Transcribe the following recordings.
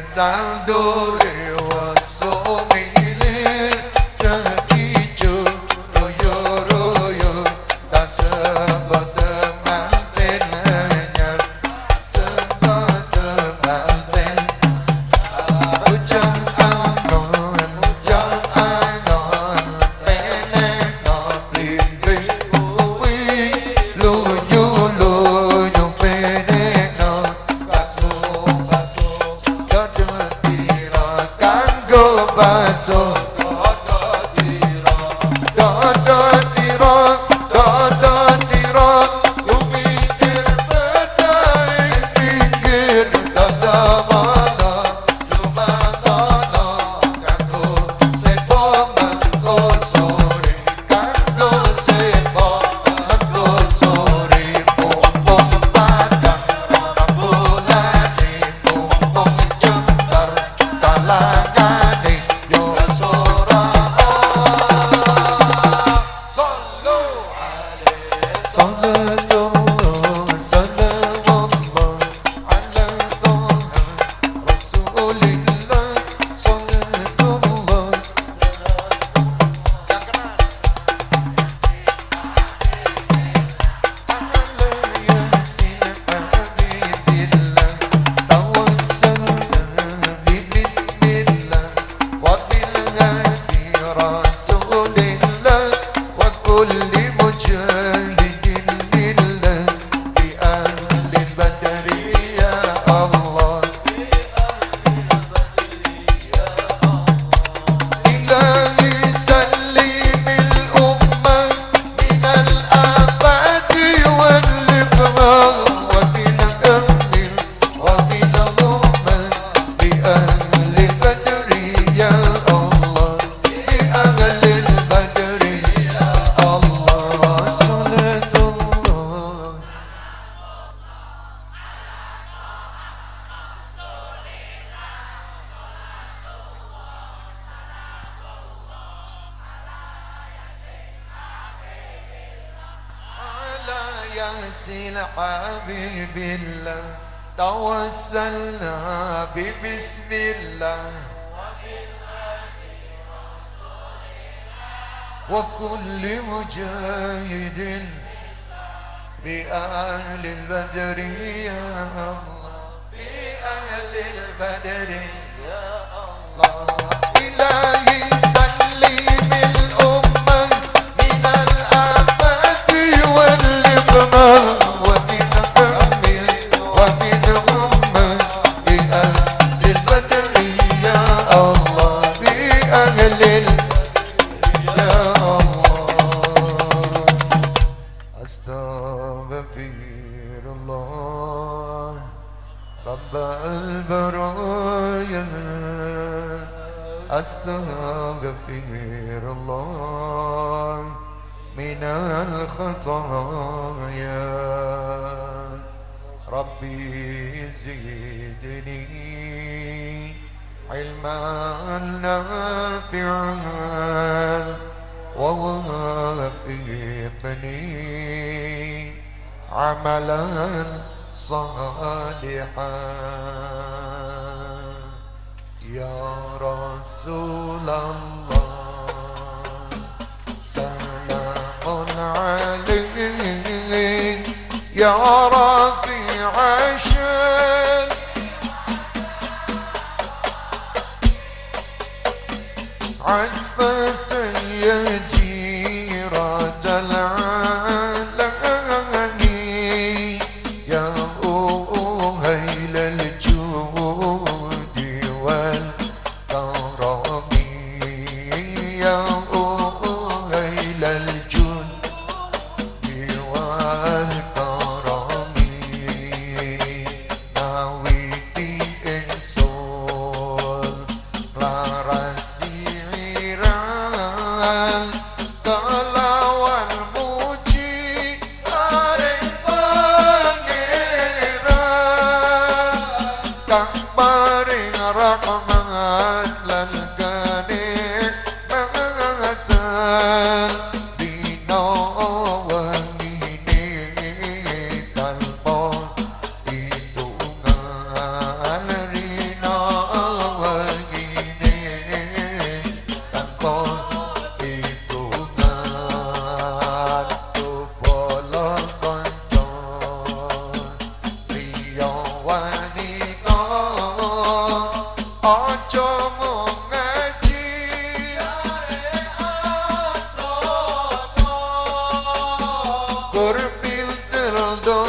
cantar dor ياسين حبيب الله. توسلنا ببسم الله. وكل مجاهد بأهل البدر يا الله. بأهل البدر. واللقمة ومن هم ومن بأهل البدر يا الله البدر يا الله أستغفر الله رب البرايا أستغفر الله من الخطايا. ربي زدني علما نافعا ووفقني عملا صالحا. يا رسول الله. يا رفيع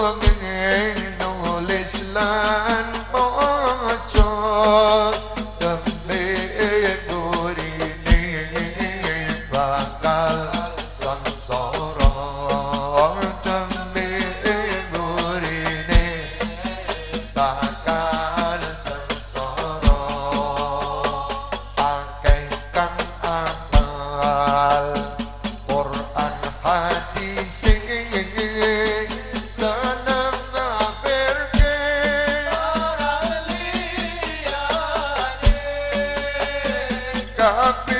Follow. Café.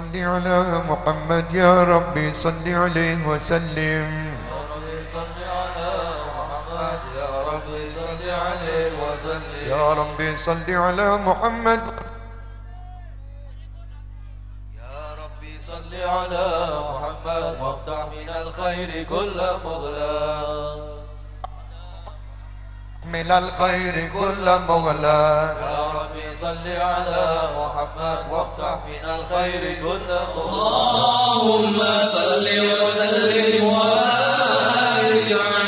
صل على محمد يا ربي صل عليه وسلم. يا ربي صل على محمد. يا ربي صل على محمد وافتح من الخير كل مغلاق من الخير كل ربي صل على محمد وافتح من الخير كله. اللهم صل وسلم وبارك على